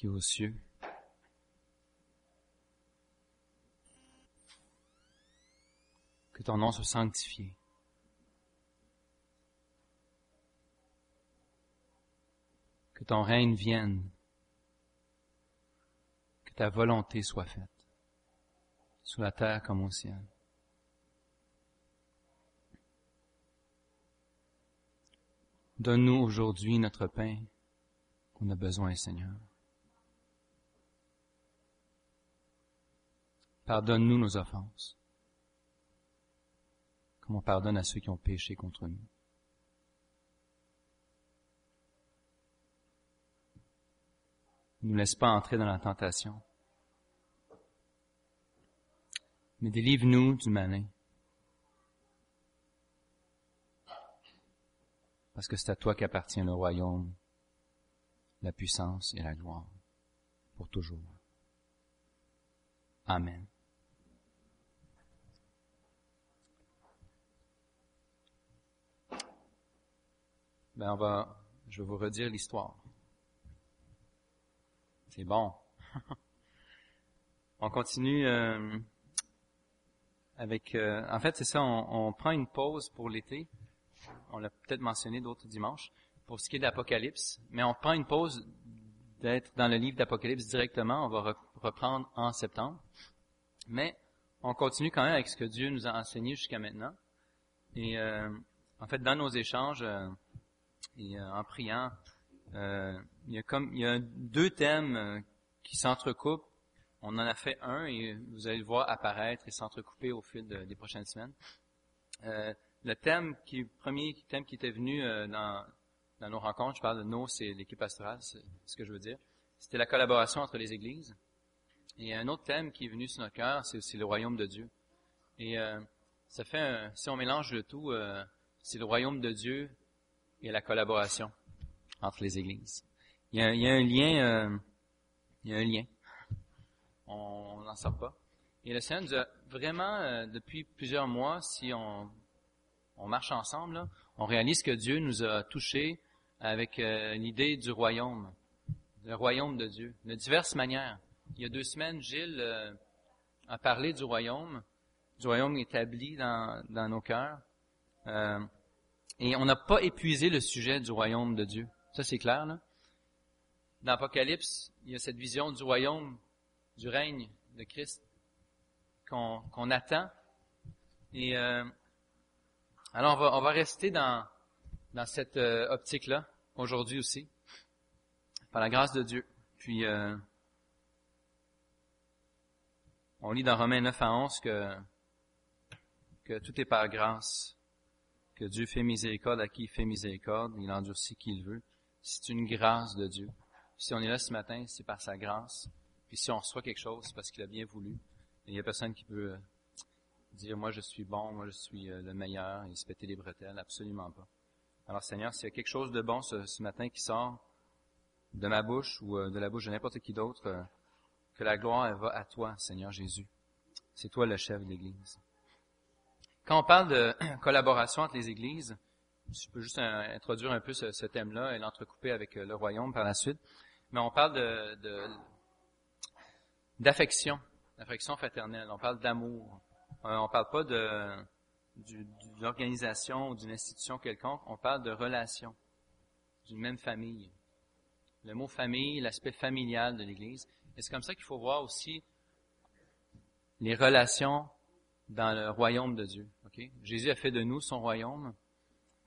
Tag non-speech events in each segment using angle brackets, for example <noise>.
qui aux cieux. Que ton nom soit sanctifié. Que ton règne vienne. Que ta volonté soit faite. Sur la terre comme au ciel. Donne-nous aujourd'hui notre pain qu'on a besoin, Seigneur. Pardonne-nous nos offenses, comme on pardonne à ceux qui ont péché contre nous. Ne nous laisse pas entrer dans la tentation, mais délivre-nous du malin. Parce que c'est à toi qu'appartient le royaume, la puissance et la gloire pour toujours. Amen. Ben on va, je vais vous redire l'histoire. C'est bon. <laughs> on continue euh, avec. Euh, en fait, c'est ça. On, on, prend une pause pour l'été. On l'a peut-être mentionné d'autres dimanches pour ce qui est d'Apocalypse, mais on prend une pause d'être dans le livre d'Apocalypse directement. On va reprendre en septembre, mais on continue quand même avec ce que Dieu nous a enseigné jusqu'à maintenant. Et euh, en fait, dans nos échanges, euh, et euh, en priant, euh, il y a comme il y a deux thèmes euh, qui s'entrecoupent. On en a fait un et vous allez le voir apparaître et s'entrecouper au fil de, des prochaines semaines. le thème qui premier thème qui était venu dans, dans nos rencontres, je parle de nous, c'est l'équipe pastorale, c'est ce que je veux dire. C'était la collaboration entre les églises. Et un autre thème qui est venu sur notre cœur, c'est aussi le royaume de Dieu. Et ça fait, un, si on mélange le tout, c'est le royaume de Dieu il y a la collaboration entre les églises. Il y a, il y a un lien, euh, il y a un lien. On n'en sort pas. Et le Seigneur nous a vraiment, euh, depuis plusieurs mois, si on, on marche ensemble, là, on réalise que Dieu nous a touchés avec euh, l'idée du royaume, le royaume de Dieu, de diverses manières. Il y a deux semaines, Gilles euh, a parlé du royaume, du royaume établi dans, dans nos cœurs. Et on n'a pas épuisé le sujet du royaume de Dieu. Ça, c'est clair, là. Dans l'Apocalypse, il y a cette vision du royaume, du règne de Christ qu'on attend. Et euh, alors, on va, on va rester dans, dans cette euh, optique-là aujourd'hui aussi, par la grâce de Dieu. Puis, euh, on lit dans Romains 9 à 11 que, que tout est par grâce que Dieu fait miséricorde à qui il fait miséricorde, il endurcit qui il veut. C'est une grâce de Dieu. Si on est là ce matin, c'est par sa grâce. Puis si on reçoit quelque chose, c'est parce qu'il a bien voulu. il n'y a personne qui peut euh, dire, moi je suis bon, moi je suis euh, le meilleur, et se péter les bretelles. Absolument pas. Alors Seigneur, s'il y a quelque chose de bon ce, matin qui sort de ma bouche ou euh, de la bouche de n'importe qui d'autre, que la gloire elle va à toi, Seigneur Jésus. C'est toi le chef de l'Église. Quand on parle de <clears throat> collaboration entre les églises, je peux juste introduire un peu ce, thème-là et l'entrecouper avec euh, le royaume par la suite, mais on parle de, d'affection, d'affection fraternelle, on parle d'amour. Euh, on parle pas de, d'une organisation ou d'une institution quelconque, on parle de relation, d'une même famille. Le mot famille, l'aspect familial de l'Église. Et c'est comme ça qu'il faut voir aussi les relations dans le royaume de Dieu. Jésus a fait de nous son royaume.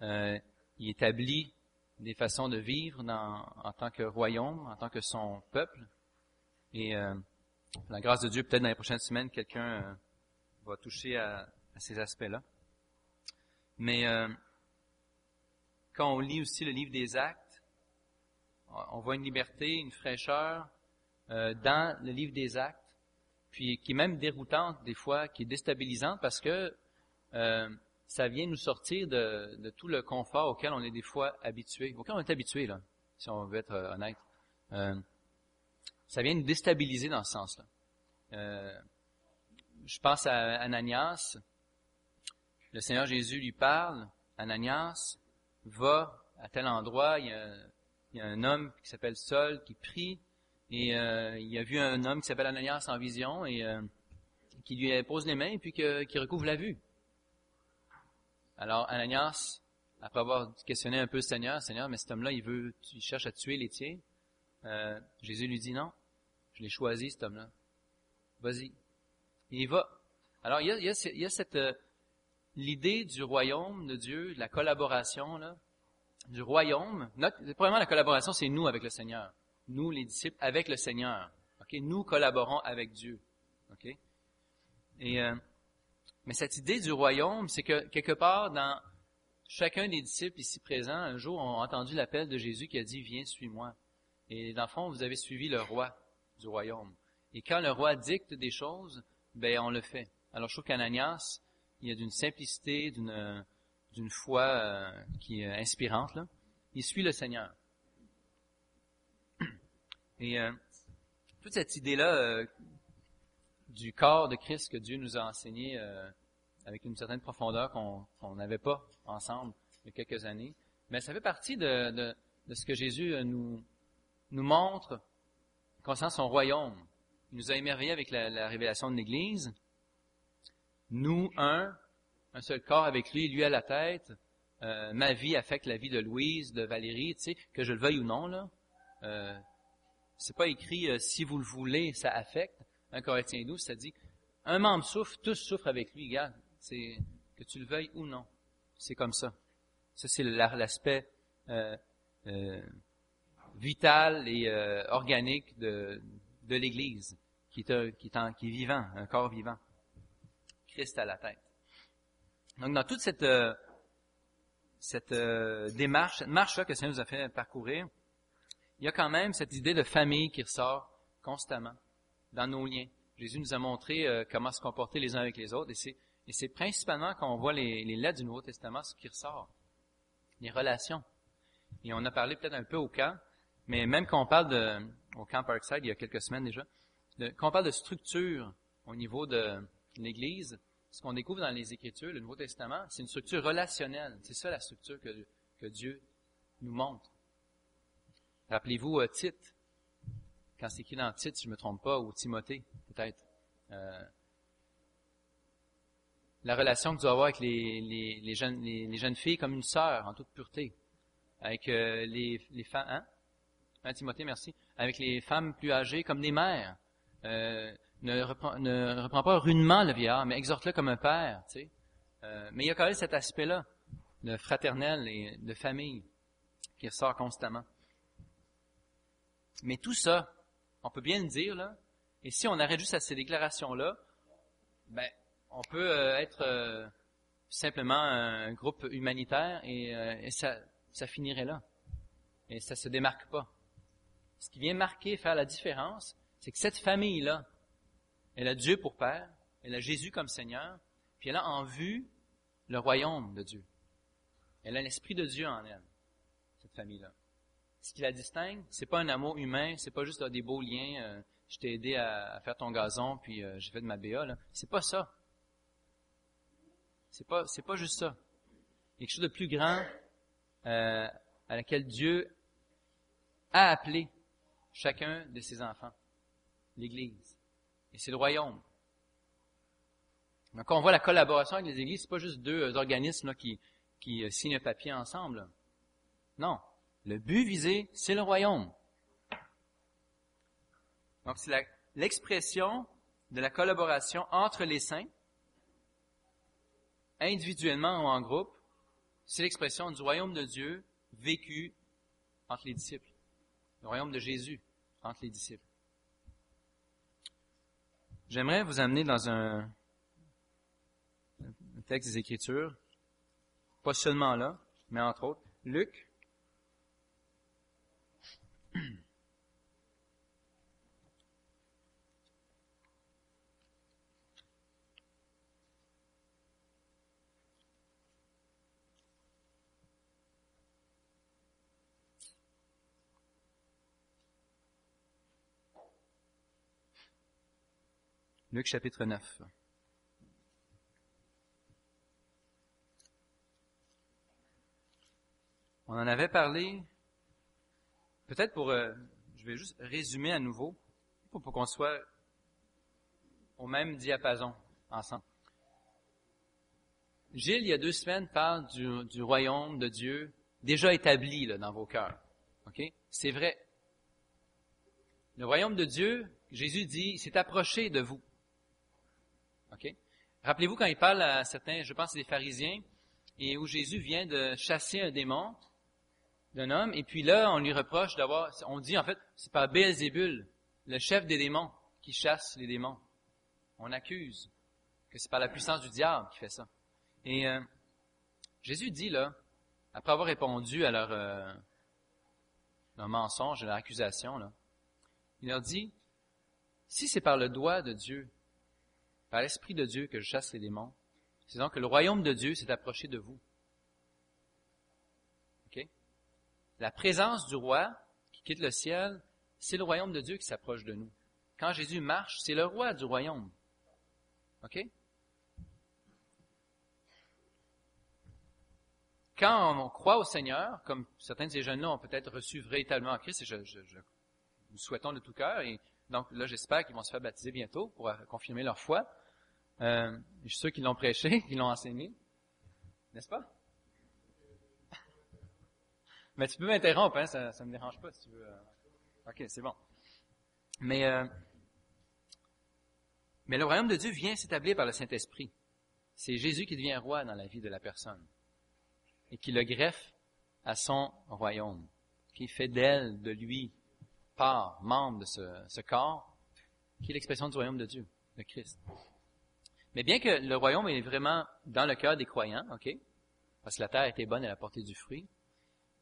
Euh, il établit des façons de vivre en tant que royaume, en tant que son peuple. Et euh, la grâce de Dieu, peut-être dans les prochaines semaines, quelqu'un euh, va toucher à, ces aspects-là. Mais quand on lit aussi le livre des actes, on voit une liberté, une fraîcheur dans le livre des actes puis qui est même déroutante des fois, qui est déstabilisante parce que euh, ça vient nous sortir de, de, tout le confort auquel on est des fois habitué, auquel on est habitué là, si on veut être euh, honnête. Euh, ça vient nous déstabiliser dans ce sens-là. Euh, je pense à Ananias. Le Seigneur Jésus lui parle. Ananias va à tel endroit. Il y a, il y a un homme qui s'appelle Saul qui prie Et euh, il a vu un homme qui s'appelle Ananias en vision et euh, qui lui pose les mains et puis qui recouvre la vue. Alors Ananias, après avoir questionné un peu le Seigneur, Seigneur, mais cet homme-là, il veut, il cherche à tuer les tiens. Euh, Jésus lui dit non, je l'ai choisi cet homme-là. Vas-y. Et il va. Alors il y a cette l'idée du royaume de Dieu, de la collaboration là, du royaume. Notre, premièrement, la collaboration, c'est nous avec le Seigneur. Nous, les disciples, avec le Seigneur. Ok, Nous collaborons avec Dieu. Ok, Et, euh, mais cette idée du royaume, c'est que quelque part dans chacun des disciples ici présents, un jour, ont entendu l'appel de Jésus qui a dit, viens, suis-moi. Et dans le fond, vous avez suivi le roi du royaume. Et quand le roi dicte des choses, ben on le fait. Alors je trouve qu'Ananias, il y a d'une simplicité, d'une d'une foi euh, qui est inspirante. Là. Il suit le Seigneur. Et euh, toute cette idée-là euh, du corps de Christ que Dieu nous a enseigné avec une certaine profondeur qu'on n'avait pas ensemble il y a quelques années, mais ça fait partie de, ce que Jésus nous, montre concernant son royaume. Il nous a émerveillés avec la, la révélation de l'Église. Nous, un, un seul corps avec lui, lui à la tête. Euh, ma vie affecte la vie de Louise, de Valérie, tu sais, que je le veuille ou non, là. Euh, c'est pas écrit euh, si vous le voulez, ça affecte. Un Corinthien 12, ça dit un membre souffre, tous souffrent avec lui, gars. C'est que tu le veuilles ou non. C'est comme ça. Ça, c'est l'aspect euh, euh, vital et organique de, de l'Église, qui est, qui, est qui est vivant, un corps vivant. Christ à la tête. Donc, dans toute cette, euh, cette euh, démarche, cette marche-là que Seigneur nous a fait parcourir, il y a quand même cette idée de famille qui ressort constamment dans nos liens. Jésus nous a montré euh, comment se comporter les uns avec les autres, et c'est, principalement quand on voit les, lettres du Nouveau Testament ce qui ressort, les relations. Et on a parlé peut-être un peu au camp, mais même quand on parle de, au camp Parkside il y a quelques semaines déjà, quand on parle de structure au niveau de l'Église, ce qu'on découvre dans les Écritures, le Nouveau Testament, c'est une structure relationnelle. C'est ça la structure que Dieu nous montre. Rappelez-vous euh, Tite, quand c'est écrit dans Tite, je ne me trompe pas, ou Timothée, peut-être. Euh, la relation que tu dois avoir avec les, jeunes, les, jeunes filles comme une sœur, en toute pureté. Avec euh, les, femmes, hein? hein? Timothée, merci. Avec les femmes plus âgées comme des mères. Euh, ne reprend, ne reprend pas rudement le vieillard, mais exhorte-le comme un père. Tu sais. Mais il y a quand même cet aspect-là de fraternel et de famille qui ressort constamment. Mais tout ça, on peut bien le dire, là, et si on arrête juste à ces déclarations-là, ben, on peut euh, être euh, simplement un groupe humanitaire et, euh, et ça, ça finirait là. Et ça se démarque pas. Ce qui vient marquer, faire la différence, c'est que cette famille-là, elle a Dieu pour Père, elle a Jésus comme Seigneur, puis elle a en vue le royaume de Dieu. Elle a l'esprit de Dieu en elle, cette famille-là. Ce qui la distingue, c'est pas un amour humain, c'est pas juste des beaux liens. Euh, je t'ai aidé à, faire ton gazon, puis euh, j'ai fait de ma BA. Là. C'est pas ça. C'est pas, c'est pas juste ça. Il y a quelque chose de plus grand euh, à laquelle Dieu a appelé chacun de ses enfants, l'Église. Et c'est le royaume. Donc, on voit la collaboration avec les églises, c'est pas juste deux organismes qui, qui euh, signent un papier ensemble. Non. Le but visé, c'est le royaume. Donc, c'est l'expression de la collaboration entre les saints, individuellement ou en groupe. C'est l'expression du royaume de Dieu vécu entre les disciples. Le royaume de Jésus entre les disciples. J'aimerais vous amener dans un, texte des Écritures, pas seulement là, mais entre autres, Luc. Luc chapitre 9. On en avait parlé, peut-être pour, euh, je vais juste résumer à nouveau pour, qu'on soit au même diapason ensemble. Gilles, il y a deux semaines, parle du, royaume de Dieu déjà établi là, dans vos cœurs. C'est vrai. Le royaume de Dieu, Jésus dit, s'est approché de vous. Rappelez-vous quand il parle à certains, je pense, des pharisiens, et où Jésus vient de chasser un démon d'un homme, et puis là, on lui reproche d'avoir, on dit en fait, c'est pas Béelzébul, le chef des démons, qui chasse les démons. On accuse que c'est par la puissance du diable qui fait ça. Et euh, Jésus dit là, après avoir répondu à leur, euh, leur mensonge, à leur accusation, là, il leur dit, si c'est par le doigt de Dieu, par l'Esprit de Dieu que je chasse les démons, c'est donc que le royaume de Dieu s'est approché de vous. OK? La présence du roi qui quitte le ciel, c'est le royaume de Dieu qui s'approche de nous. Quand Jésus marche, c'est le roi du royaume. OK? Quand on croit au Seigneur, comme certains de ces jeunes-là ont peut-être reçu véritablement Christ, et je, je, nous souhaitons de tout cœur, et donc là j'espère qu'ils vont se faire baptiser bientôt pour confirmer leur foi. Euh, je suis sûr qu'ils l'ont prêché, <laughs> qu'ils l'ont enseigné, n'est-ce pas? <laughs> Mais tu peux m'interrompre, hein, ça ne me dérange pas si tu veux. Ok, c'est bon. Mais, euh, mais le royaume de Dieu vient s'établir par le Saint-Esprit. C'est Jésus qui devient roi dans la vie de la personne et qui le greffe à son royaume, qui fait d'elle, de lui, part, membre de ce, ce corps, qui est l'expression du royaume de Dieu, de Christ. Mais bien que le royaume est vraiment dans le cœur des croyants, ok, parce que la terre était bonne, elle a porté du fruit,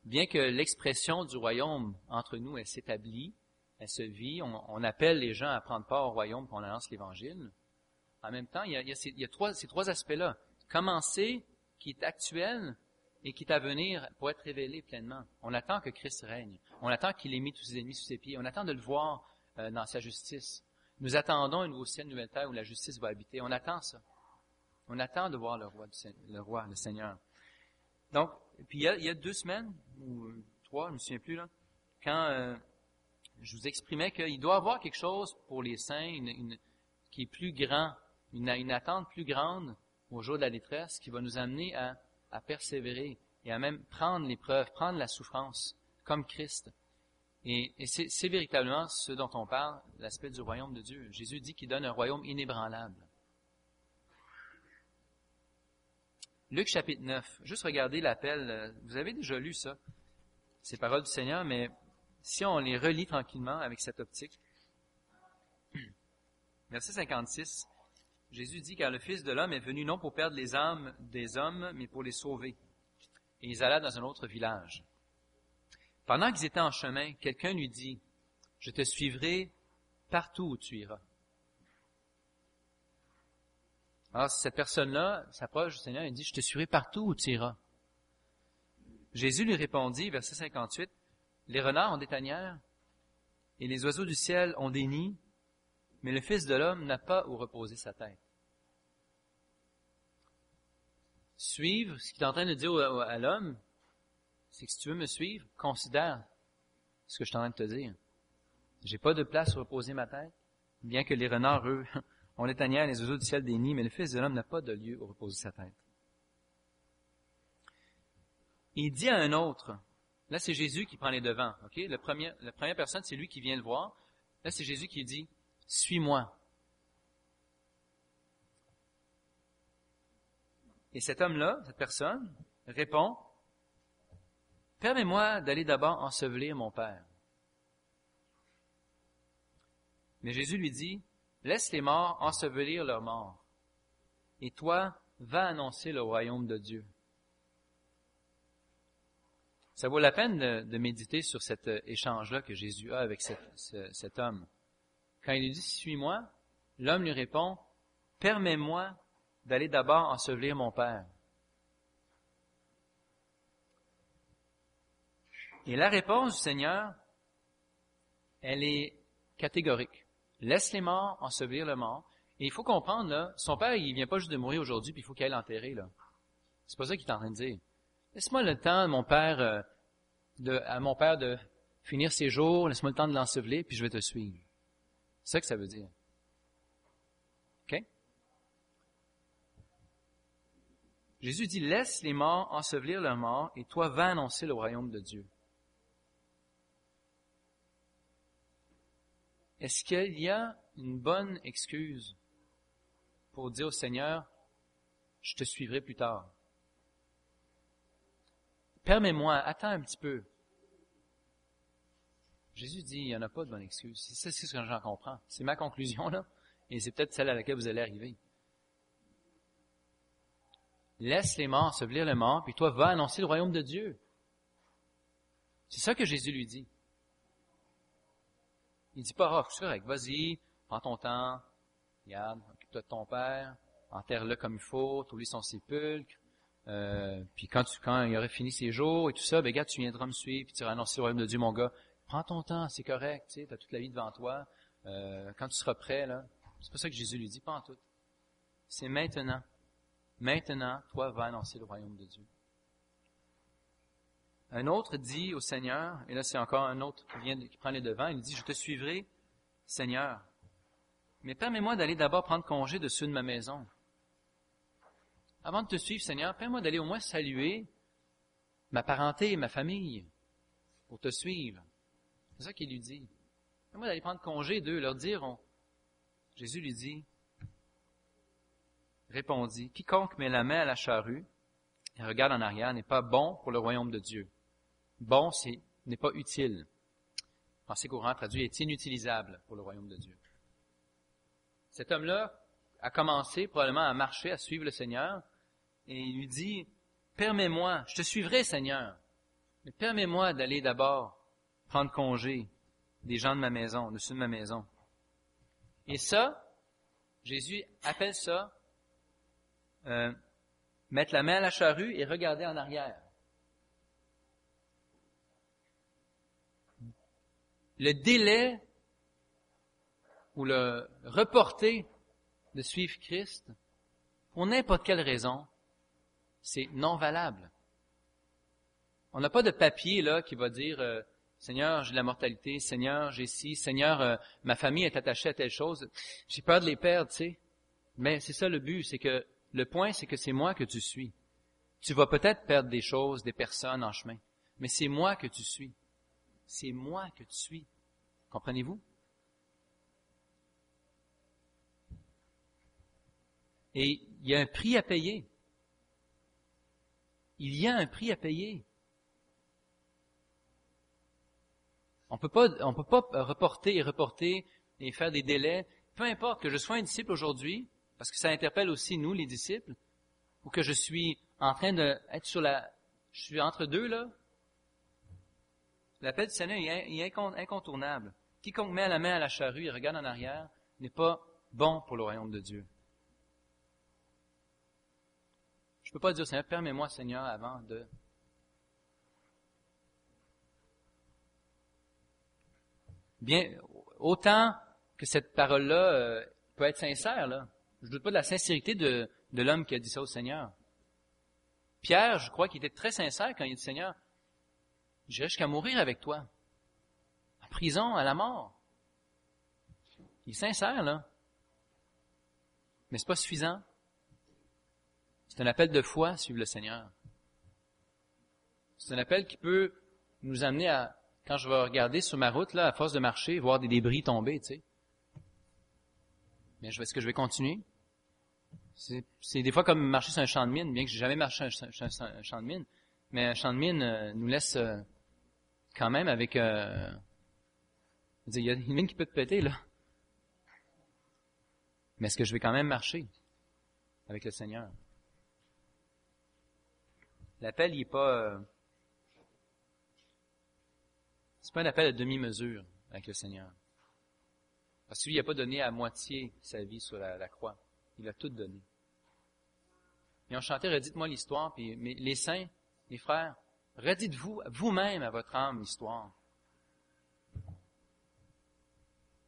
bien que l'expression du royaume entre nous, elle s'établit, elle se vit, on, appelle les gens à prendre part au royaume quand on annonce l'Évangile. En même temps, il y a, ces trois aspects-là. Commencer, qui est actuel, et qui est à venir pour être révélé pleinement. On attend que Christ règne. On attend qu'il ait mis tous ses ennemis sous ses pieds. On attend de le voir euh, dans sa justice. Nous attendons une nouveau ciel, une nouvelle terre où la justice va habiter. On attend ça. On attend de voir le roi, le, roi, le Seigneur. Donc, puis il y, a, deux semaines, ou trois, je ne me souviens plus, là, quand euh, je vous exprimais qu'il doit y avoir quelque chose pour les saints qui est plus grand, une, attente plus grande au jour de la détresse qui va nous amener à persévérer et à même prendre l'épreuve, prendre la souffrance comme Christ. Et, c'est véritablement ce dont on parle, l'aspect du royaume de Dieu. Jésus dit qu'il donne un royaume inébranlable. Luc chapitre 9, juste regardez l'appel, vous avez déjà lu ça, ces paroles du Seigneur, mais si on les relit tranquillement avec cette optique, <clears throat> verset 56, Jésus dit, car le Fils de l'homme est venu non pour perdre les âmes des hommes, mais pour les sauver. Et ils allèrent dans un autre village. Pendant qu'ils étaient en chemin, quelqu'un lui dit, je te suivrai partout où tu iras. Alors, cette personne-là s'approche du Seigneur et dit, je te suivrai partout où tu iras. Jésus lui répondit, verset 58, les renards ont des tanières et les oiseaux du ciel ont des nids, mais le Fils de l'homme n'a pas où reposer sa tête. Suivre, ce qu'il est en train de dire à l'homme, c'est que si tu veux me suivre, considère ce que je suis en train de te dire. J'ai pas de place où reposer ma tête, bien que les renards, eux, <laughs> ont les tanières, les oiseaux du ciel des nids, mais le Fils de l'homme n'a pas de lieu où reposer sa tête. Il dit à un autre, là c'est Jésus qui prend les devants, ok? Le premier, la première personne, c'est lui qui vient le voir. Là c'est Jésus qui dit, suis-moi. Et cet homme-là, cette personne, répond, Permets-moi d'aller d'abord ensevelir mon Père. Mais Jésus lui dit, Laisse les morts ensevelir leurs morts, et toi, va annoncer le royaume de Dieu. Ça vaut la peine de, méditer sur cet échange-là que Jésus a avec cet homme. Quand il lui dit Suis-moi, l'homme lui répond Permets-moi d'aller d'abord ensevelir mon Père. Et la réponse du Seigneur, elle est catégorique. Laisse les morts ensevelir le mort. Et il faut comprendre, là, son père, il vient pas juste de mourir aujourd'hui, puis il faut qu'il aille l'enterrer, là. C'est pas ça qu'il est en train de dire. Laisse-moi le temps, mon père, euh, à mon père de finir ses jours, laisse-moi le temps de l'ensevelir, puis je vais te suivre. C'est ça que ça veut dire. OK? Jésus dit, laisse les morts ensevelir leurs morts, et toi va annoncer le royaume de Dieu. Est-ce qu'il y a une bonne excuse pour dire au Seigneur, je te suivrai plus tard? Permets-moi, attends un petit peu. Jésus dit, il n'y en a pas de bonne excuse. C'est ce que j'en comprends. C'est ma conclusion, là. Et c'est peut-être celle à laquelle vous allez arriver. Laisse les morts se le mort, puis toi, va annoncer le royaume de Dieu. C'est ça que Jésus lui dit. Il dit pas, oh, c'est correct, vas-y, prends ton temps, regarde, occupe-toi de ton père, enterre-le comme il faut, t'oublies son sépulcre, euh, puis quand, tu, quand il aurait fini ses jours et tout ça, ben gars, tu viendras me suivre, puis tu vas annoncer le royaume de Dieu, mon gars. Prends ton temps, c'est correct, tu sais, as toute la vie devant toi. Euh, quand tu seras prêt, là, c'est pas ça que Jésus lui dit, pas en tout. C'est maintenant. Maintenant, toi, va annoncer le royaume de Dieu. Un autre dit au Seigneur, et là c'est encore un autre qui vient, qui prend les devants, il dit, je te suivrai, Seigneur. Mais permets-moi d'aller d'abord prendre congé de ceux de ma maison. Avant de te suivre, Seigneur, permets-moi d'aller au moins saluer ma parenté, ma famille, pour te suivre. C'est ça qu'il lui dit. Permets-moi d'aller prendre congé d'eux, leur dire, Jésus lui dit, répondit, quiconque met la main à la charrue et regarde en arrière n'est pas bon pour le royaume de Dieu. Bon, c'est n'est pas utile. Pensée courant traduit est inutilisable pour le royaume de Dieu. Cet homme-là a commencé probablement à marcher, à suivre le Seigneur, et il lui dit, permets-moi, je te suivrai Seigneur, mais permets-moi d'aller d'abord prendre congé des gens de ma maison, de ceux de ma maison. Et ça, Jésus appelle ça euh, mettre la main à la charrue et regarder en arrière. Le délai ou le reporter de suivre Christ, pour n'importe quelle raison, c'est non valable. On n'a pas de papier là qui va dire euh, Seigneur, j'ai la mortalité, Seigneur, j'ai ci, Seigneur, euh, ma famille est attachée à telle chose. J'ai peur de les perdre, tu sais. Mais c'est ça le but, c'est que le point, c'est que c'est moi que tu suis. Tu vas peut-être perdre des choses, des personnes en chemin, mais c'est moi que tu suis. C'est moi que tu suis. Comprenez-vous? Et il y a un prix à payer. Il y a un prix à payer. On peut pas, on peut pas reporter et reporter et faire des délais. Peu importe que je sois un disciple aujourd'hui, parce que ça interpelle aussi nous, les disciples, ou que je suis en train d'être sur la, je suis entre deux là. L'appel du Seigneur est incontournable. Quiconque met la main à la charrue et regarde en arrière n'est pas bon pour le royaume de Dieu. Je peux pas dire, Seigneur, permets-moi, Seigneur, avant de... Bien, autant que cette parole-là euh, peut être sincère, là. Je ne doute pas de la sincérité de, de l'homme qui a dit ça au Seigneur. Pierre, je crois qu'il était très sincère quand il dit, Seigneur, j'irai jusqu'à mourir avec toi prison, à la mort. Il est sincère, là. Mais c'est pas suffisant. C'est un appel de foi, suivre le Seigneur. C'est un appel qui peut nous amener à, quand je vais regarder sur ma route, là, à force de marcher, voir des débris tomber, tu sais. Mais est-ce que je vais continuer? C'est des fois comme marcher sur un champ de mine, bien que j'ai jamais marché sur un, champ de mine. Mais un champ de mine euh, nous laisse euh, quand même avec euh, il y a une mine qui peut te péter, là. Mais est-ce que je vais quand même marcher avec le Seigneur? L'appel, il n'est pas... Euh, c'est pas un appel à demi-mesure avec le Seigneur. Parce que lui, il n'a pas donné à moitié sa vie sur la, croix. Il a tout donné. Et on chantait, redites-moi l'histoire, puis les saints, les frères, redites-vous vous-même à votre âme l'histoire.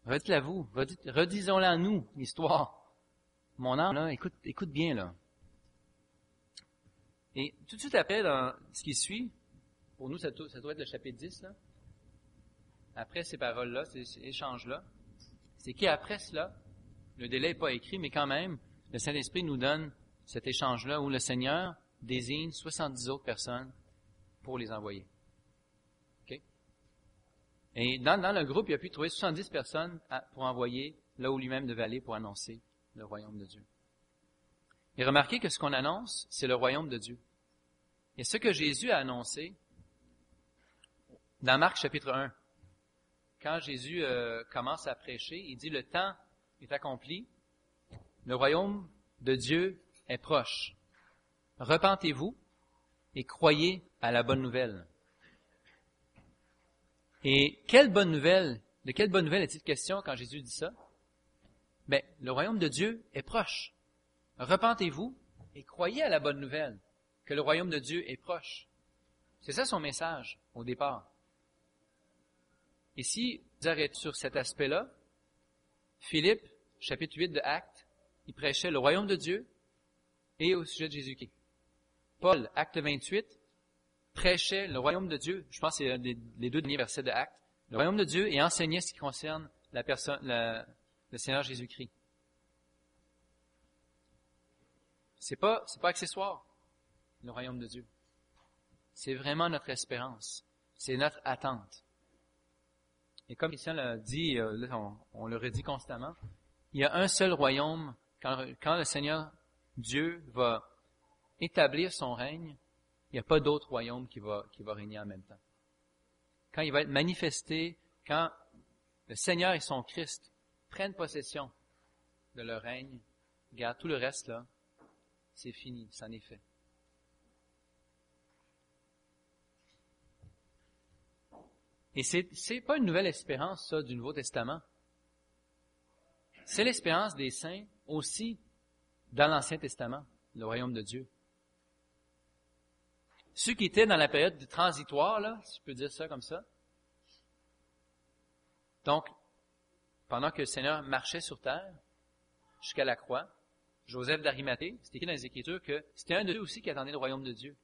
Redites-la vous, redisons-la à nous, l'histoire. Mon âme, là, écoute, écoute bien, là. Et tout de suite après, dans ce qui suit, pour nous, ça doit, être le chapitre 10, là. après ces paroles-là, ces échanges-là, c'est qu'après cela, le délai n'est pas écrit, mais quand même, le Saint-Esprit nous donne cet échange-là où le Seigneur désigne 70 autres personnes pour les envoyer. Et dans, le groupe, il a pu trouver 70 personnes pour envoyer là où lui-même devait aller pour annoncer le royaume de Dieu. Et remarquez que ce qu'on annonce, c'est le royaume de Dieu. Et ce que Jésus a annoncé dans Marc chapitre 1, quand Jésus euh, commence à prêcher, il dit, le temps est accompli, le royaume de Dieu est proche. Repentez-vous et croyez à la bonne nouvelle. Et quelle bonne nouvelle, de quelle bonne nouvelle est-il question quand Jésus dit ça? Ben, le royaume de Dieu est proche. Repentez-vous et croyez à la bonne nouvelle que le royaume de Dieu est proche. C'est ça son message au départ. Et si vous arrêtez sur cet aspect-là, Philippe, chapitre 8 de Actes, il prêchait le royaume de Dieu et au sujet de Jésus-Christ. Paul, acte 28, prêchait le royaume de Dieu, je pense que c'est les deux derniers versets de Actes, le royaume de Dieu et enseignait ce qui concerne la personne, le Seigneur Jésus-Christ. C'est pas, c'est pas accessoire, le royaume de Dieu. C'est vraiment notre espérance. C'est notre attente. Et comme Christian l'a dit, euh, on, le redit constamment, il y a un seul royaume quand le Seigneur Dieu va établir son règne, il n'y a pas d'autre royaume qui va, régner en même temps. Quand il va être manifesté, quand le Seigneur et son Christ prennent possession de leur règne, regarde, tout le reste là, c'est fini, c'en est fait. Et c'est, c'est pas une nouvelle espérance, ça, du Nouveau Testament. C'est l'espérance des saints aussi dans l'Ancien Testament, le royaume de Dieu. Ceux qui étaient dans la période transitoire, là, si je peux dire ça comme ça. Donc, pendant que le Seigneur marchait sur terre, jusqu'à la croix, Joseph d'Arimathée, c'est écrit dans les Écritures que c'était un de eux aussi qui attendait le royaume de Dieu.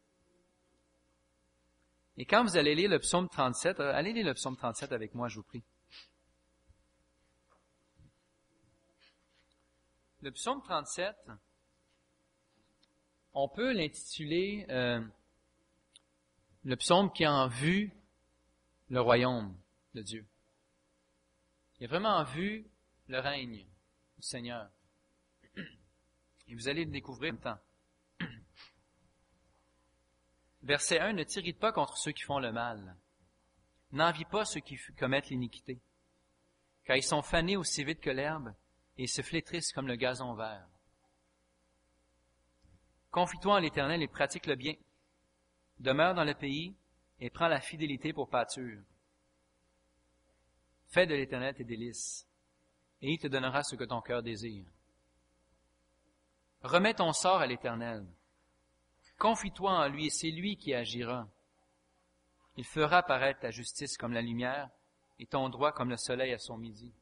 Et quand vous allez lire le psaume 37, euh, allez lire le psaume 37 avec moi, je vous prie. Le psaume 37, on peut l'intituler euh, le psaume qui a en vue le royaume de Dieu. Il a vraiment en vue le règne du Seigneur. Et vous allez le découvrir en même temps. Verset 1, ne t'irrite pas contre ceux qui font le mal. N'envie pas ceux qui commettent l'iniquité, car ils sont fanés aussi vite que l'herbe et se flétrissent comme le gazon vert. Confie-toi en l'Éternel et pratique le bien. Demeure dans le pays et prends la fidélité pour pâture. Fais de l'Éternel tes délices, et il te donnera ce que ton cœur désire. Remets ton sort à l'Éternel. Confie-toi en lui, et c'est lui qui agira. Il fera paraître ta justice comme la lumière, et ton droit comme le soleil à son midi.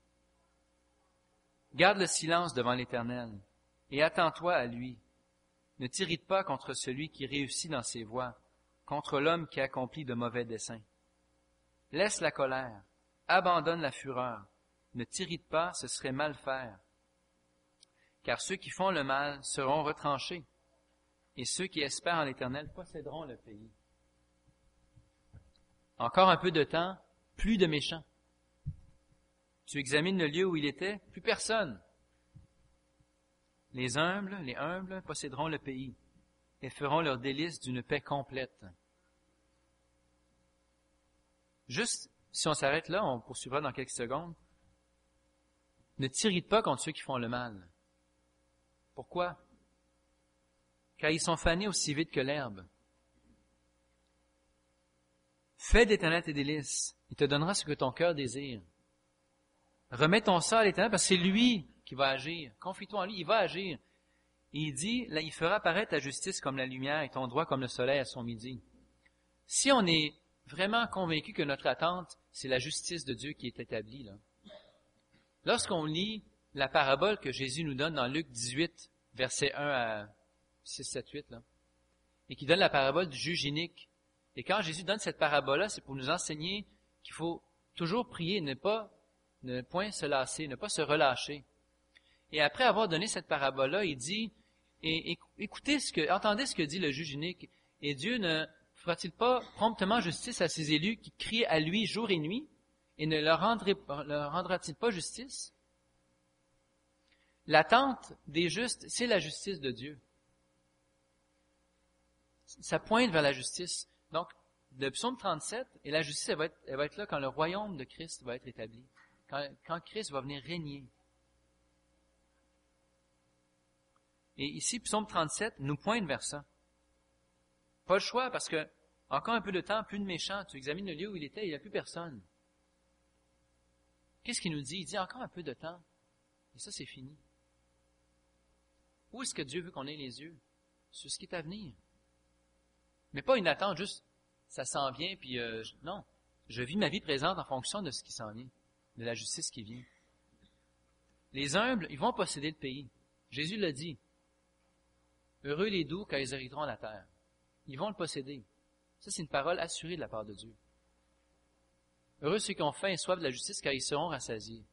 Garde le silence devant l'Éternel, et attends-toi à lui. Ne t'irrite pas contre celui qui réussit dans ses voies, contre l'homme qui accomplit de mauvais desseins. Laisse la colère, abandonne la fureur, ne t'irrite pas, ce serait mal faire. Car ceux qui font le mal seront retranchés, et ceux qui espèrent en l'Éternel posséderont le pays. Encore un peu de temps, plus de méchants. Tu examines le lieu où il était, plus personne. Les humbles, les humbles posséderont le pays et feront leur délice d'une paix complète. Juste, si on s'arrête là, on poursuivra dans quelques secondes. Ne t'irrite pas contre ceux qui font le mal. Pourquoi? Car ils sont fanés aussi vite que l'herbe. Fais d'éternel tes délices. Il te donnera ce que ton cœur désire. Remets ton sort à l'éternel parce que c'est lui qui va agir. Confie-toi en lui, il va agir. Il dit, il fera apparaître ta justice comme la lumière et ton droit comme le soleil à son midi. Si on est vraiment convaincu que notre attente, c'est la justice de Dieu qui est établie, là. Lorsqu'on lit la parabole que Jésus nous donne dans Luc 18, versets 1 à 6, 7, 8, là, et qui donne la parabole du juge inique. Et quand Jésus donne cette parabole-là, c'est pour nous enseigner qu'il faut toujours prier, ne pas, ne point se lasser, ne pas se relâcher. Et après avoir donné cette parabole-là, il dit, écoutez ce que, entendez ce que dit le juge unique. Et Dieu ne fera-t-il pas promptement justice à ses élus qui crient à lui jour et nuit, et ne leur, rendra-t-il pas justice? L'attente des justes, c'est la justice de Dieu. Ça pointe vers la justice. Donc, le psaume 37, et la justice, elle va, être, là quand le royaume de Christ va être établi, quand Christ va venir régner. Et ici, psaume 37 nous pointe vers ça. Pas le choix, parce que encore un peu de temps, plus de méchants. Tu examines le lieu où il était, il n'y a plus personne. Qu'est-ce qu'il nous dit? Il dit encore un peu de temps. Et ça, c'est fini. Où est-ce que Dieu veut qu'on ait les yeux? Sur ce qui est à venir. Mais pas une attente juste, ça s'en vient, puis euh, non. Je vis ma vie présente en fonction de ce qui s'en vient, de la justice qui vient. Les humbles, ils vont posséder le pays. Jésus l'a dit. Heureux les doux quand ils hériteront la terre. Ils vont le posséder. Ça, c'est une parole assurée de la part de Dieu. Heureux ceux qui ont faim et soif de la justice car ils seront rassasiés.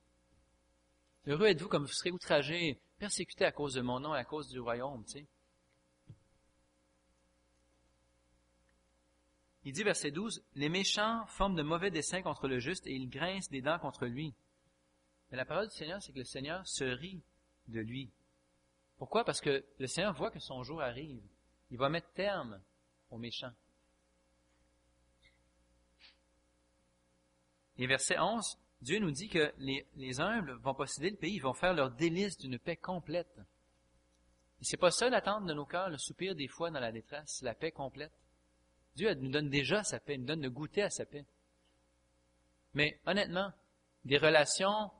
Heureux êtes-vous comme vous serez outragés, persécutés à cause de mon nom et à cause du royaume. Il dit, verset 12, Les méchants forment de mauvais desseins contre le juste et ils grincent des dents contre lui. Mais la parole du Seigneur, c'est que le Seigneur se rit de lui. Pourquoi? Parce que le Seigneur voit que son jour arrive. Il va mettre terme aux méchants. Et verset 11, Dieu nous dit que les, les, humbles vont posséder le pays, ils vont faire leur délice d'une paix complète. Et c'est pas ça l'attente de nos cœurs, le soupir des fois dans la détresse, la paix complète. Dieu nous donne déjà sa paix, nous donne de goûter à sa paix. Mais honnêtement, des relations,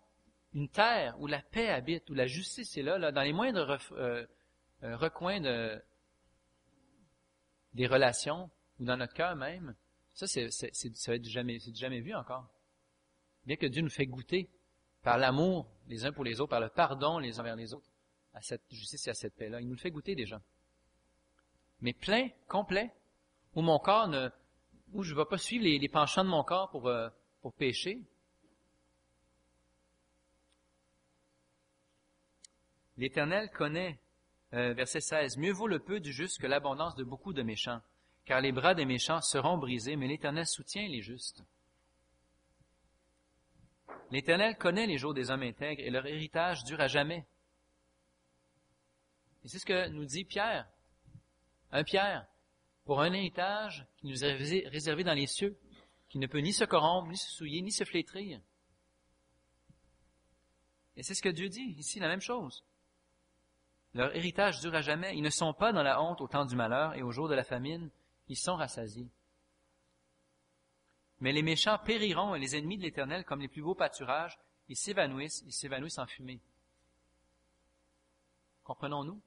une terre où la paix habite, où la justice est là, là dans les moindres euh, euh, recoins de, des relations, ou dans notre cœur même, ça, c'est, ça jamais vu encore. Bien que Dieu nous fait goûter par l'amour les uns pour les autres, par le pardon les uns vers les autres, à cette justice et à cette paix-là. Il nous le fait goûter déjà. Mais plein, complet, où mon corps ne, où je ne vais pas suivre les, penchants de mon corps pour, euh, pour pécher. L'Éternel connaît, euh, verset 16, Mieux vaut le peu du juste que l'abondance de beaucoup de méchants, car les bras des méchants seront brisés, mais l'Éternel soutient les justes. L'Éternel connaît les jours des hommes intègres et leur héritage dure à jamais. Et c'est ce que nous dit Pierre. Un Pierre, pour un héritage qui nous est réservé dans les cieux, qui ne peut ni se corrompre, ni se souiller, ni se flétrir. Et c'est ce que Dieu dit ici, la même chose. Leur héritage dure à jamais. Ils ne sont pas dans la honte au temps du malheur et au jour de la famine. Ils sont rassasiés. Mais les méchants périront et les ennemis de l'Éternel, comme les plus beaux pâturages, ils s'évanouissent, ils s'évanouissent en fumée. Comprenons-nous?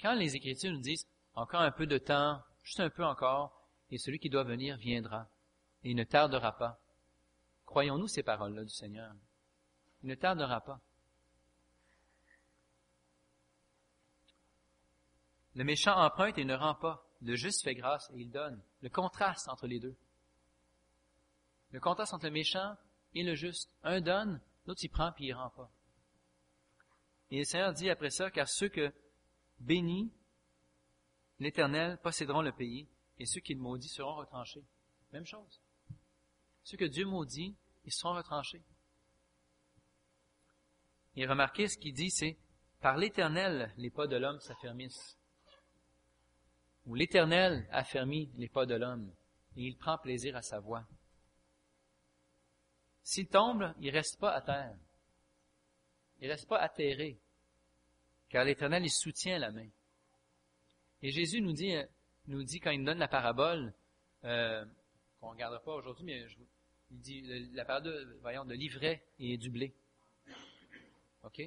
Quand les Écritures nous disent encore un peu de temps, juste un peu encore, et celui qui doit venir viendra, et il ne tardera pas. Croyons-nous ces paroles-là du Seigneur? Il ne tardera pas. Le méchant emprunte et ne rend pas. Le juste fait grâce et il donne. Le contraste entre les deux. Le contraste entre le méchant et le juste. Un donne, l'autre il prend puis il rend pas. Et le Seigneur dit après ça, car ceux que bénis l'Éternel posséderont le pays, et ceux qu'il maudit seront retranchés. Même chose. Ceux que Dieu maudit, ils seront retranchés. Et remarquez ce qu'il dit, c'est par l'Éternel les pas de l'homme s'affermissent où l'Éternel affermit les pas de l'homme et il prend plaisir à sa voix. S'il tombe, il reste pas à terre. Il reste pas atterré, car l'Éternel, il soutient la main. Et Jésus nous dit, nous quand il donne la parabole, euh, qu'on ne regardera pas aujourd'hui, mais je, il dit la parabole, de l'ivraie et du blé. OK?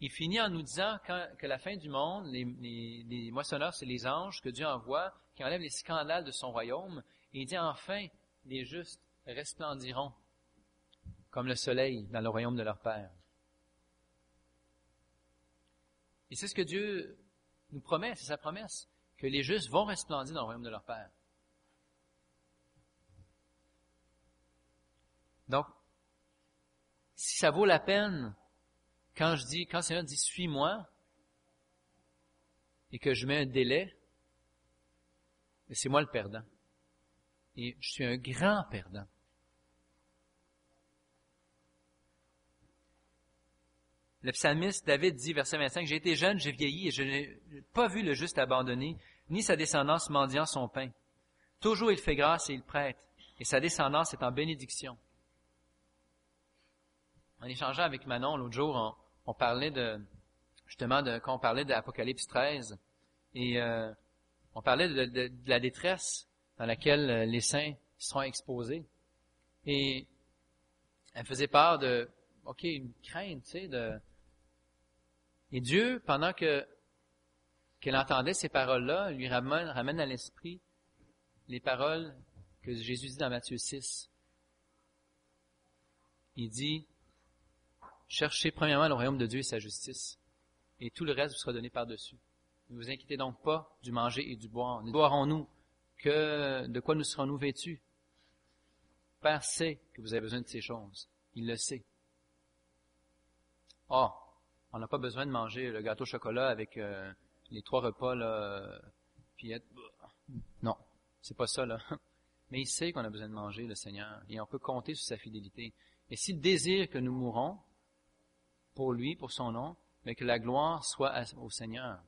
Il finit en nous disant que la fin du monde, les, moissonneurs, c'est les anges que Dieu envoie, qui enlèvent les scandales de son royaume. Et il dit enfin, les justes resplendiront comme le soleil dans le royaume de leur Père. Et c'est ce que Dieu nous promet, c'est sa promesse, que les justes vont resplendir dans le royaume de leur Père. Donc, si ça vaut la peine, quand je dis, quand le Seigneur dit suis-moi, et que je mets un délai, c'est moi le perdant. Et je suis un grand perdant. Le psalmiste David dit, verset 25, J'ai été jeune, j'ai vieilli, et je n'ai pas vu le juste abandonné, ni sa descendance mendiant son pain. Toujours il fait grâce et il prête, et sa descendance est en bénédiction. En échangeant avec Manon l'autre jour, on, parlait de, justement, de, quand on parlait d'Apocalypse 13, et euh, on parlait de, la détresse dans laquelle euh, les saints sont exposés. Et elle faisait part de, OK, une crainte, tu sais, de... Et Dieu, pendant que qu'elle entendait ces paroles-là, lui ramène, ramène à l'esprit les paroles que Jésus dit dans Matthieu 6. Il dit, cherchez premièrement le royaume de Dieu et sa justice, et tout le reste vous sera donné par-dessus. Ne vous inquiétez donc pas du manger et du boire. Ne boirons-nous que de quoi nous serons-nous vêtus? Père sait que vous avez besoin de ces choses. Il le sait. Oh, on n'a pas besoin de manger le gâteau au chocolat avec euh, les trois repas là, puis être... Non, c'est pas ça là. <laughs> Mais il sait qu'on a besoin de manger le Seigneur et on peut compter sur sa fidélité. Et s'il désire que nous mourons pour lui, pour son nom, mais que la gloire soit au Seigneur.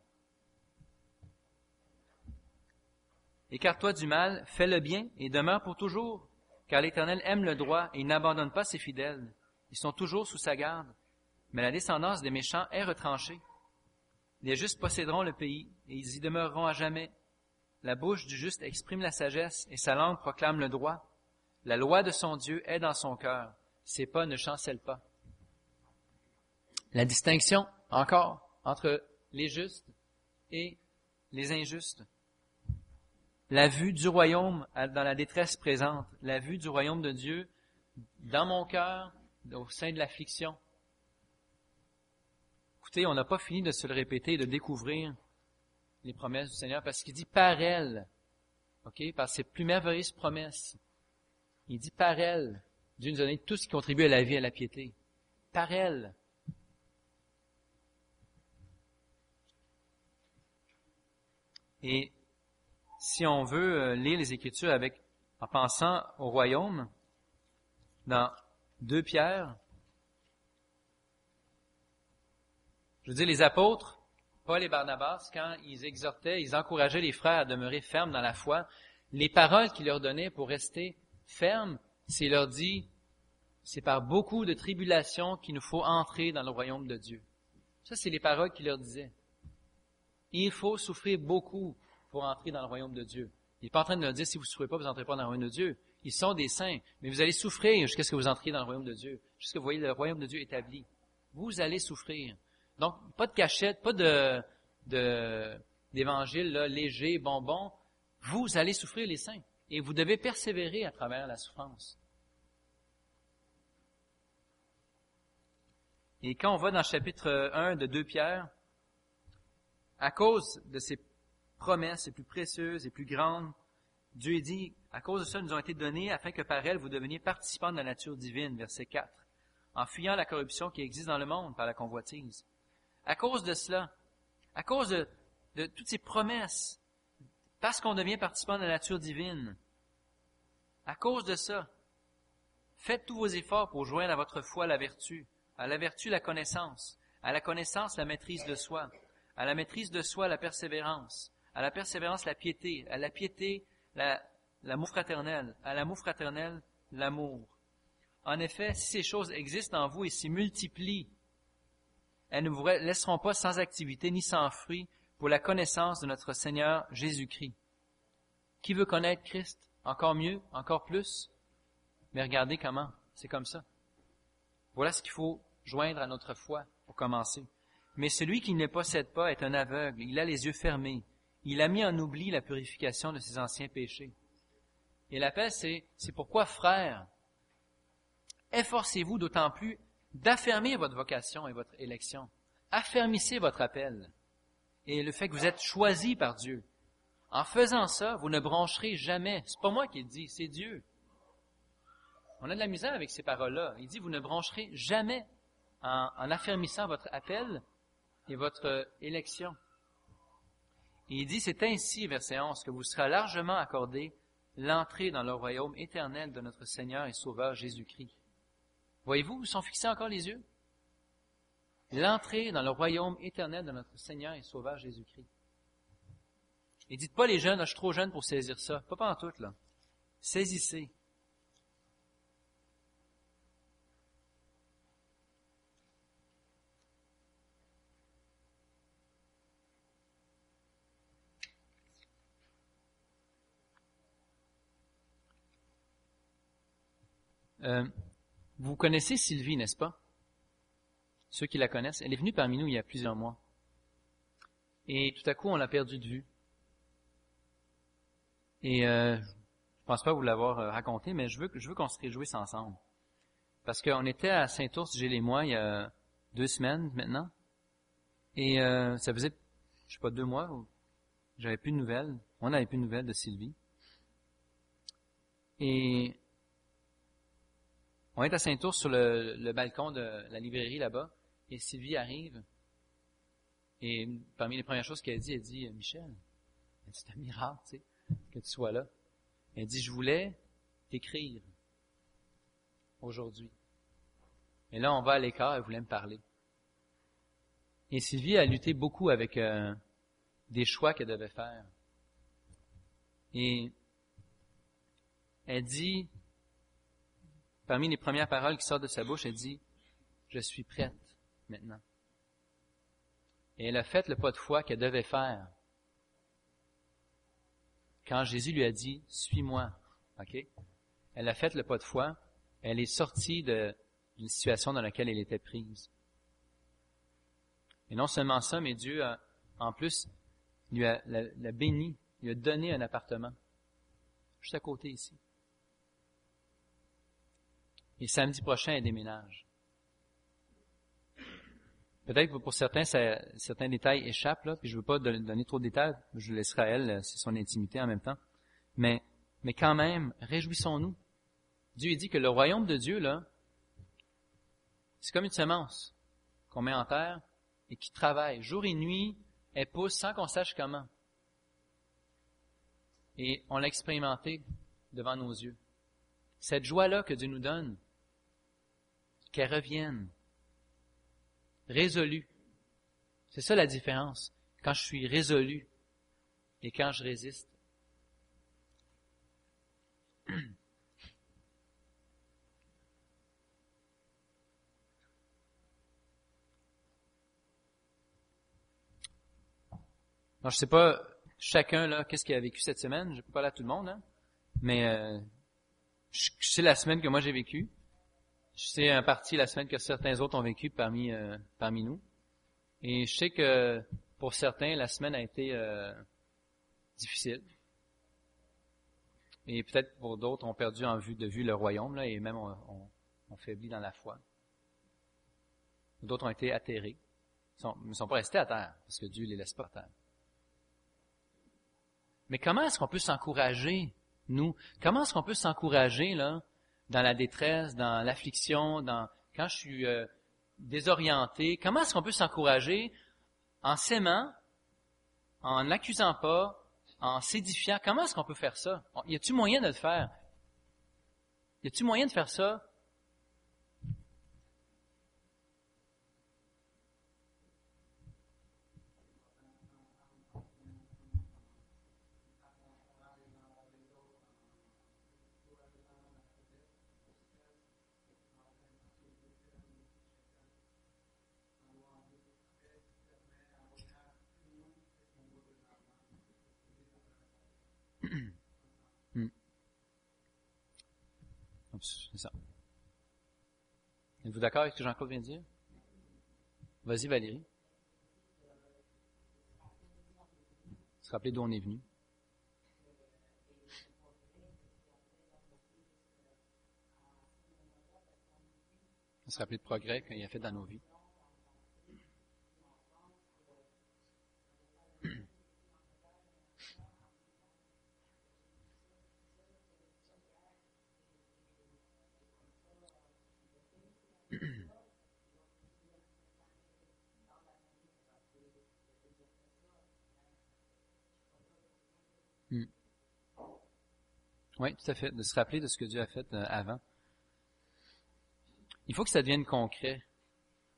Écarte-toi du mal, fais le bien et demeure pour toujours, car l'Éternel aime le droit et n'abandonne pas ses fidèles. Ils sont toujours sous sa garde, mais la descendance des méchants est retranchée. Les justes posséderont le pays et ils y demeureront à jamais. La bouche du juste exprime la sagesse et sa langue proclame le droit. La loi de son Dieu est dans son cœur. Ses pas ne chancellent pas. La distinction, encore, entre les justes et les injustes la vue du royaume dans la détresse présente, la vue du royaume de Dieu dans mon cœur, au sein de l'affliction. Écoutez, on n'a pas fini de se le répéter de découvrir les promesses du Seigneur parce qu'il dit par elle, ok, par ses plus merveilleuses promesses. Il dit par elle, Dieu nous a donné tout ce qui contribue à la vie et à la piété. Par elle. Et si on veut euh, lire les Écritures avec, en pensant au royaume, dans deux Pierre, je veux dire, les apôtres, Paul et Barnabas, quand ils exhortaient, ils encourageaient les frères à demeurer fermes dans la foi, les paroles qu'ils leur donnaient pour rester fermes, c'est leur dit, c'est par beaucoup de tribulations qu'il nous faut entrer dans le royaume de Dieu. Ça, c'est les paroles qu'il leur disaient. Il faut souffrir beaucoup pour entrer dans le royaume de Dieu. Il n'est pas en train de leur dire, si vous ne souffrez pas, vous n'entrez pas dans le royaume de Dieu. Ils sont des saints, mais vous allez souffrir jusqu'à ce que vous entriez dans le royaume de Dieu, jusqu'à ce que vous voyez le royaume de Dieu établi. Vous allez souffrir. Donc, pas de cachette, pas de, d'évangile léger, bonbon. Vous allez souffrir les saints. Et vous devez persévérer à travers la souffrance. Et quand on va dans le chapitre 1 de 2 Pierre, à cause de ces promesses les plus précieuses et plus grandes. Dieu dit, à cause de ça, nous ont été données afin que par elles vous deveniez participants de la nature divine, verset 4, en fuyant la corruption qui existe dans le monde par la convoitise. À cause de cela, à cause de, de toutes ces promesses, parce qu'on devient participant de la nature divine, à cause de ça, faites tous vos efforts pour joindre à votre foi la vertu, à la vertu la connaissance, à la connaissance la maîtrise de soi, à la maîtrise de soi la persévérance, à la persévérance la piété, à la piété l'amour fraternel, à l'amour fraternel l'amour. En effet, si ces choses existent en vous et s'y multiplient, elles ne vous laisseront pas sans activité ni sans fruit pour la connaissance de notre Seigneur Jésus-Christ. Qui veut connaître Christ encore mieux, encore plus? Mais regardez comment, c'est comme ça. Voilà ce qu'il faut joindre à notre foi pour commencer. Mais celui qui ne possède pas est un aveugle, il a les yeux fermés, il a mis en oubli la purification de ses anciens péchés. Et l'appel, c'est, c'est pourquoi, frères, efforcez-vous d'autant plus d'affermir votre vocation et votre élection. Affermissez votre appel et le fait que vous êtes choisi par Dieu. En faisant ça, vous ne broncherez jamais. C'est pas moi qui le dis, c'est Dieu. On a de la misère avec ces paroles-là. Il dit, vous ne brancherez jamais en affermissant votre appel et votre élection. Et il dit, c'est ainsi, verset 11, que vous sera largement accordé l'entrée dans le royaume éternel de notre Seigneur et Sauveur Jésus-Christ. Voyez-vous, où sont fixés encore les yeux? L'entrée dans le royaume éternel de notre Seigneur et Sauveur Jésus-Christ. Et dites pas les jeunes, je suis trop jeune pour saisir ça. Pas pas en tout, là. Saisissez. Euh, vous connaissez Sylvie, n'est-ce pas? Ceux qui la connaissent. Elle est venue parmi nous il y a plusieurs mois. Et tout à coup, on l'a perdue de vue. Et euh, je pense pas vous l'avoir euh, raconté, mais je veux, je veux qu'on se réjouisse ensemble. Parce qu'on était à Saint-Ours, j'ai les mois, il y a deux semaines maintenant. Et euh, ça faisait, je sais pas, deux mois j'avais plus de nouvelles. On n'avait plus de nouvelles de Sylvie. Et on est à Saint-Ours sur le, balcon de la librairie là-bas, et Sylvie arrive. Et parmi les premières choses qu'elle dit, elle dit, Michel, c'est un miracle, tu que tu sois là. Elle dit, je voulais t'écrire aujourd'hui. Et là, on va à l'écart, elle voulait me parler. Et Sylvie a lutté beaucoup avec euh, des choix qu'elle devait faire. Et elle dit, Parmi les premières paroles qui sortent de sa bouche, elle dit, je suis prête maintenant. Et elle a fait le pas de foi qu'elle devait faire. Quand Jésus lui a dit, suis-moi, ok? Elle a fait le pas de foi. Elle est sortie d'une situation dans laquelle elle était prise. Et non seulement ça, mais Dieu en plus, lui a, béni, lui a donné un appartement. Juste à côté ici. Et samedi prochain, elle déménage. Peut-être que pour certains, certains détails échappent, là, puis je veux pas donner trop de détails, je laisserai à elle, c'est son intimité en même temps. Mais, mais quand même, réjouissons-nous. Dieu dit que le royaume de Dieu, là, c'est comme une semence qu'on met en terre et qui travaille jour et nuit, elle pousse sans qu'on sache comment. Et on l'a expérimenté devant nos yeux. Cette joie-là que Dieu nous donne, qu'elle revienne. Résolu. C'est ça la différence. Quand je suis résolu et quand je résiste. <clears throat> Alors, je sais pas chacun là qu'est-ce qu'il a vécu cette semaine. Je peux pas à tout le monde, hein? mais euh, sais la semaine que moi j'ai vécue. Je sais un parti la semaine que certains autres ont vécu parmi, euh, parmi nous. Et je sais que pour certains, la semaine a été euh, difficile. Et peut-être pour d'autres, ont perdu en vue de vue le royaume, là, et même ont, on, faibli dans la foi. D'autres ont été atterrés. Ils ne sont, pas restés à terre, parce que Dieu les laisse pas à terre. Mais comment est-ce qu'on peut s'encourager, nous? Comment est-ce qu'on peut s'encourager, là, dans la détresse, dans l'affliction, dans quand je suis euh, désorienté, comment est-ce qu'on peut s'encourager en s'aimant, en n'accusant pas, en s'édifiant? Comment est-ce qu'on peut faire ça? Y a-t-il moyen de le faire? Y a-t-il moyen de faire ça C'est ça. Êtes-vous d'accord avec ce que Jean-Claude vient de dire? Vas-y, Valérie. Se rappeler d'où on est venu? Se rappeler de progrès qu'il a fait dans nos vies. Oui, tout à fait. De se rappeler de ce que Dieu a fait euh, avant. Il faut que ça devienne concret,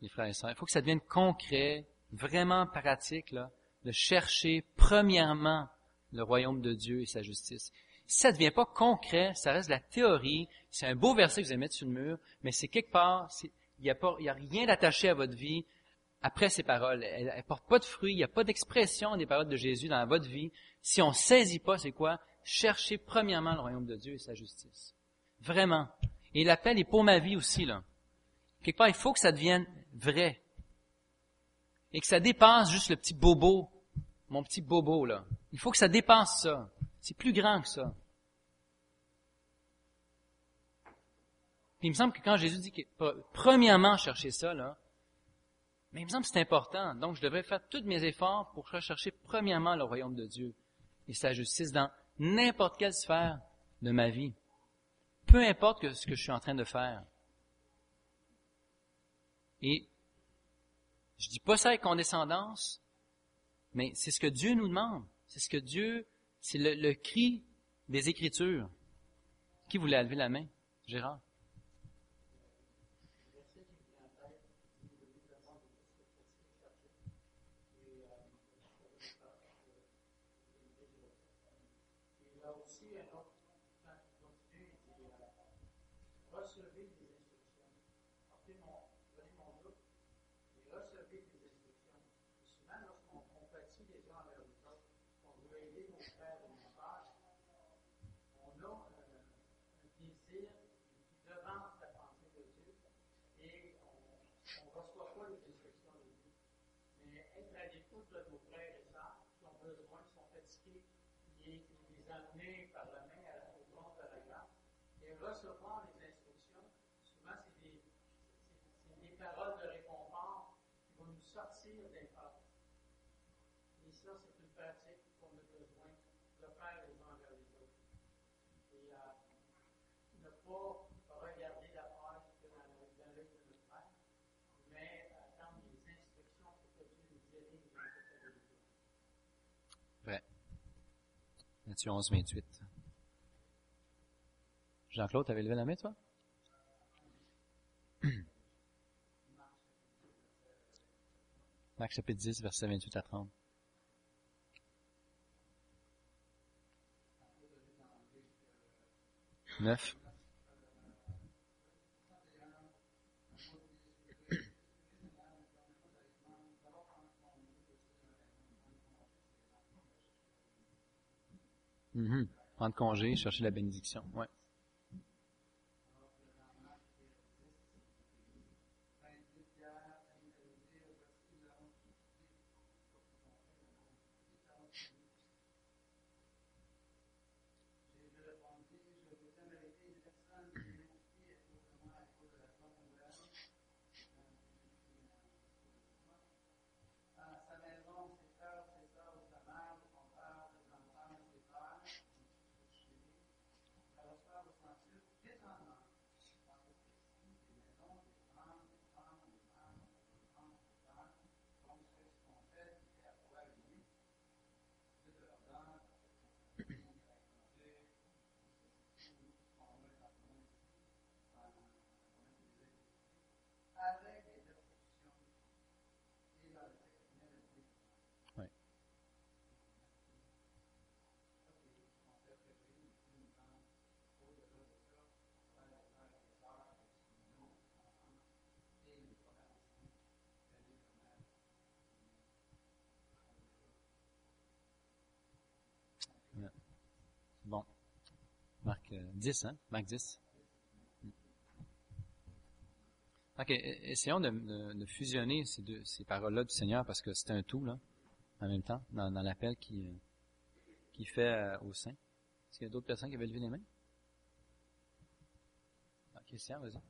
les frères et sœurs. Il faut que ça devienne concret, vraiment pratique, là, de chercher premièrement le royaume de Dieu et sa justice. Si ça ne devient pas concret, ça reste la théorie, c'est un beau verset que vous allez mettre sur le mur, mais c'est quelque part, il n'y a, pas, a rien d'attaché à votre vie après ces paroles. Elles ne portent pas de fruits, il n'y a pas d'expression des paroles de Jésus dans votre vie. Si on ne saisit pas, c'est quoi? Cherchez premièrement le royaume de Dieu et sa justice. Vraiment. Et l'appel est pour ma vie aussi, là. Quelque part, il faut que ça devienne vrai. Et que ça dépasse juste le petit bobo, mon petit bobo, là. Il faut que ça dépasse ça. C'est plus grand que ça. Il me semble que quand Jésus dit que, premièrement, chercher ça, là, mais il me semble que c'est important. Donc, je devrais faire tous mes efforts pour rechercher premièrement le royaume de Dieu et sa justice dans n'importe quelle sphère de ma vie. Peu importe ce que je suis en train de faire. Et je dis pas ça avec condescendance, mais c'est ce que Dieu nous demande. C'est ce que Dieu, c'est le, le, cri des Écritures. Qui voulait lever la main? Gérard. être à l'écoute de nos frères et sœurs qui ont besoin, qui sont fatigués, et les amener par la main à la seconde, à la grâce, et recevoir les instructions. Souvent, c'est des, c'est, des paroles de récompense qui vont nous sortir des peurs. Et ça, c'est Matthieu 11, 28. Jean-Claude, t'avais levé la main, toi? <clears throat> Marc chapitre 10, verset 28 à 30. Neuf. Mm Prendre congé, chercher la bénédiction. Ouais. Bon. Marc 10, euh, hein? Marc 10. OK, essayons de, fusionner ces, deux, ces paroles-là du Seigneur parce que c'est un tout, là, en même temps, dans, l'appel qui, euh, qui fait euh, au sein. Est-ce qu'il y a d'autres personnes qui avaient levé les mains? Christian, vas-y.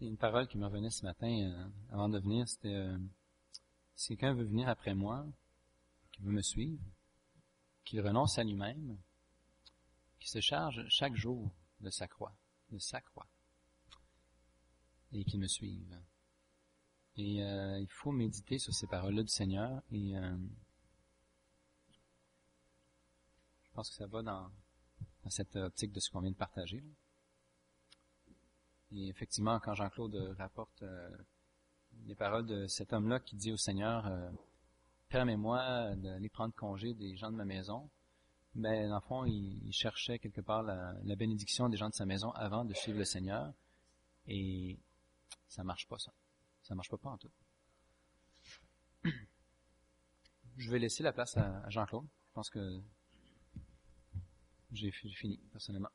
Une parole qui me revenait ce matin euh, avant de venir, c'était euh, si quelqu'un veut venir après moi, qui veut me suivre, qu'il renonce à lui-même, qui se charge chaque jour de sa croix, de sa croix, et qu'il me suive. Et euh, il faut méditer sur ces paroles-là du Seigneur et je pense que ça va dans, dans cette optique de ce qu'on vient de partager. Là. Et effectivement, quand Jean-Claude rapporte euh, les paroles de cet homme-là qui dit au Seigneur, euh, permets-moi d'aller prendre congé des gens de ma maison, mais dans le fond, il, cherchait quelque part la, bénédiction des gens de sa maison avant de suivre le Seigneur, et ça marche pas ça. Ça marche pas, pas en tout. <clears throat> Je vais laisser la place à, à Jean-Claude. Je pense que j'ai fini, personnellement.